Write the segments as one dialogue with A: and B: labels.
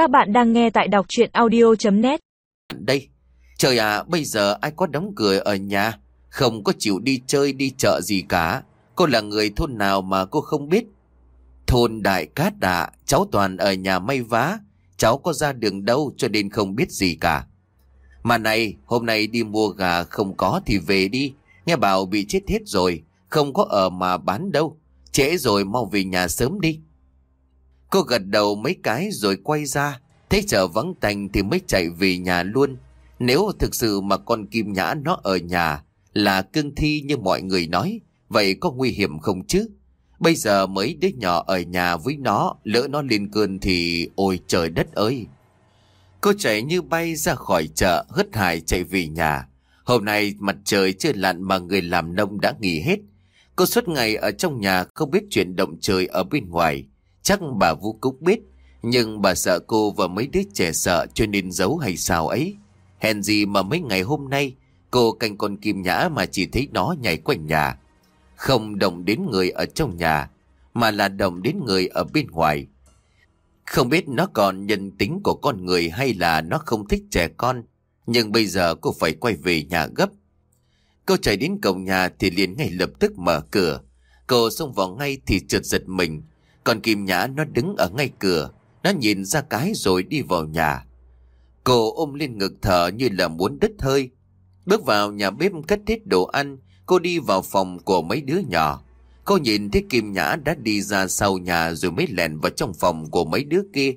A: Các bạn đang nghe tại đọc chuyện audio.net
B: Đây, trời à, bây giờ ai có đóng cửa ở nhà, không có chịu đi chơi đi chợ gì cả. Cô là người thôn nào mà cô không biết? Thôn Đại Cát Đạ, cháu toàn ở nhà may vá, cháu có ra đường đâu cho nên không biết gì cả. Mà này, hôm nay đi mua gà không có thì về đi, nghe bảo bị chết hết rồi, không có ở mà bán đâu, trễ rồi mau về nhà sớm đi. Cô gật đầu mấy cái rồi quay ra, thấy chợ vắng tành thì mới chạy về nhà luôn. Nếu thực sự mà con Kim Nhã nó ở nhà là cương thi như mọi người nói, vậy có nguy hiểm không chứ? Bây giờ mấy đứa nhỏ ở nhà với nó, lỡ nó lên cơn thì ôi trời đất ơi! Cô chạy như bay ra khỏi chợ, hất hải chạy về nhà. Hôm nay mặt trời chưa lặn mà người làm nông đã nghỉ hết. Cô suốt ngày ở trong nhà không biết chuyện động trời ở bên ngoài. Chắc bà Vũ Cúc biết, nhưng bà sợ cô và mấy đứa trẻ sợ cho nên giấu hay sao ấy. Hèn gì mà mấy ngày hôm nay, cô canh con kim nhã mà chỉ thấy nó nhảy quanh nhà. Không động đến người ở trong nhà, mà là động đến người ở bên ngoài. Không biết nó còn nhân tính của con người hay là nó không thích trẻ con, nhưng bây giờ cô phải quay về nhà gấp. Cô chạy đến cổng nhà thì liền ngay lập tức mở cửa. Cô xông vào ngay thì trượt giật mình. Còn Kim Nhã nó đứng ở ngay cửa. Nó nhìn ra cái rồi đi vào nhà. Cô ôm lên ngực thở như là muốn đứt hơi. Bước vào nhà bếp cất hết đồ ăn. Cô đi vào phòng của mấy đứa nhỏ. Cô nhìn thấy Kim Nhã đã đi ra sau nhà rồi mới lèn vào trong phòng của mấy đứa kia.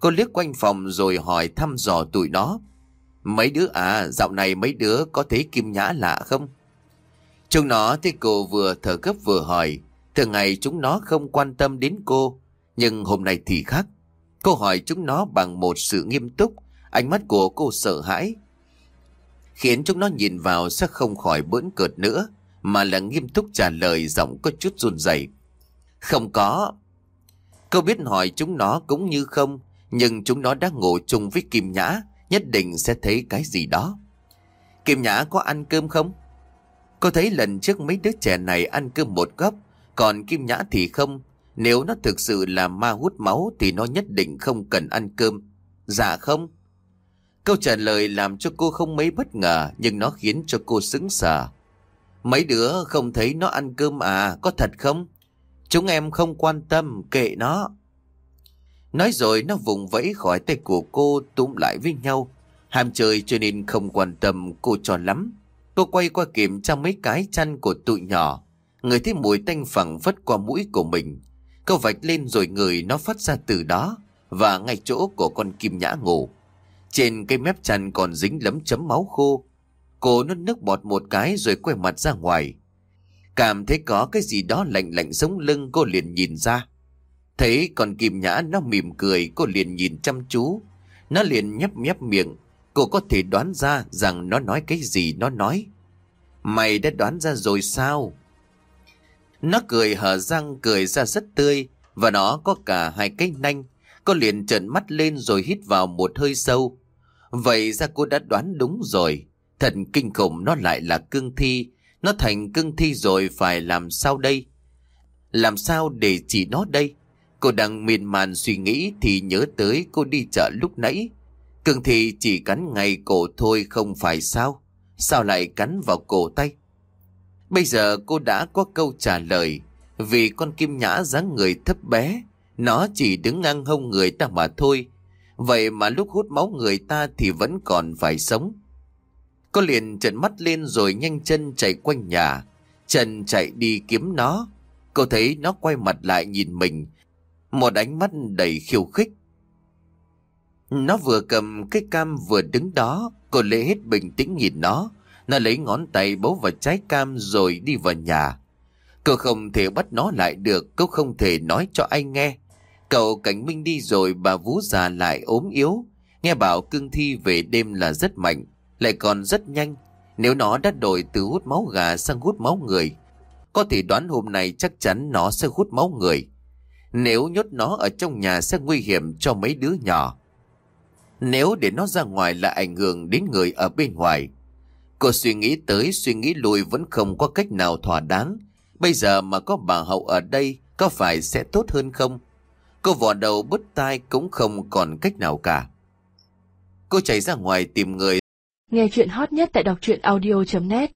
B: Cô liếc quanh phòng rồi hỏi thăm dò tụi nó. Mấy đứa à, dạo này mấy đứa có thấy Kim Nhã lạ không? Chúng nó thấy cô vừa thở gấp vừa hỏi. Thường ngày chúng nó không quan tâm đến cô, nhưng hôm nay thì khác. Cô hỏi chúng nó bằng một sự nghiêm túc, ánh mắt của cô sợ hãi. Khiến chúng nó nhìn vào sẽ không khỏi bỡn cợt nữa, mà là nghiêm túc trả lời giọng có chút run rẩy. Không có. Cô biết hỏi chúng nó cũng như không, nhưng chúng nó đã ngủ chung với Kim Nhã, nhất định sẽ thấy cái gì đó. Kim Nhã có ăn cơm không? Cô thấy lần trước mấy đứa trẻ này ăn cơm một góc, còn Kim Nhã thì không. Nếu nó thực sự là ma hút máu thì nó nhất định không cần ăn cơm. Dạ không? Câu trả lời làm cho cô không mấy bất ngờ nhưng nó khiến cho cô sững sờ. Mấy đứa không thấy nó ăn cơm à, có thật không? Chúng em không quan tâm, kệ nó. Nói rồi nó vùng vẫy khỏi tay của cô túm lại với nhau. Ham chơi cho nên không quan tâm cô cho lắm. Cô quay qua kiểm tra mấy cái chăn của tụi nhỏ. Người thấy mùi tanh phẳng vất qua mũi của mình. Cậu vạch lên rồi người nó phát ra từ đó. Và ngay chỗ của con kim nhã ngủ. Trên cây mép chăn còn dính lấm chấm máu khô. Cô nuốt nước bọt một cái rồi quay mặt ra ngoài. Cảm thấy có cái gì đó lạnh lạnh sống lưng cô liền nhìn ra. Thấy con kim nhã nó mỉm cười, cô liền nhìn chăm chú. Nó liền nhấp nhấp miệng. Cô có thể đoán ra rằng nó nói cái gì nó nói. Mày đã đoán ra rồi sao? Nó cười hở răng, cười ra rất tươi, và nó có cả hai cái nanh. Cô liền trợn mắt lên rồi hít vào một hơi sâu. Vậy ra cô đã đoán đúng rồi. Thật kinh khủng, nó lại là cương thi. Nó thành cương thi rồi, phải làm sao đây? Làm sao để chỉ nó đây? Cô đang miên man suy nghĩ thì nhớ tới cô đi chợ lúc nãy. Cương thi chỉ cắn ngay cổ thôi, không phải sao? Sao lại cắn vào cổ tay? Bây giờ cô đã có câu trả lời. Vì con kim nhã dáng người thấp bé, nó chỉ đứng ngang hông người ta mà thôi. Vậy mà lúc hút máu người ta thì vẫn còn phải sống. Cô liền trợn mắt lên rồi nhanh chân chạy quanh nhà. Trần chạy đi kiếm nó. Cô thấy nó quay mặt lại nhìn mình. Một ánh mắt đầy khiêu khích. Nó vừa cầm cái cam vừa đứng đó. Cô lấy hết bình tĩnh nhìn nó. Nó lấy ngón tay bấu vào trái cam rồi đi vào nhà. cậu không thể bắt nó lại được, cậu không thể nói cho anh nghe. Cậu Cảnh Minh đi rồi bà Vú già lại ốm yếu. Nghe bảo cương thi về đêm là rất mạnh, lại còn rất nhanh. Nếu nó đã đổi từ hút máu gà sang hút máu người, có thể đoán hôm nay chắc chắn nó sẽ hút máu người. Nếu nhốt nó ở trong nhà sẽ nguy hiểm cho mấy đứa nhỏ. Nếu để nó ra ngoài là ảnh hưởng đến người ở bên ngoài. Cô suy nghĩ tới, suy nghĩ lùi vẫn không có cách nào thỏa đáng. Bây giờ mà có bà Hậu ở đây, có phải sẽ tốt hơn không? Cô vò đầu bứt tai cũng không còn cách nào cả. Cô chạy ra ngoài tìm người.
C: Nghe chuyện hot nhất tại đọc truyện audio.net